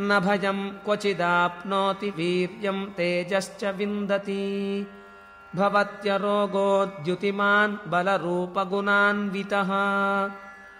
न भयम् क्वचिदाप्नोति वीर्यम् तेजश्च विन्दति। भवत्यरोगोद्युतिमान् बलरूपगुणान्वितः।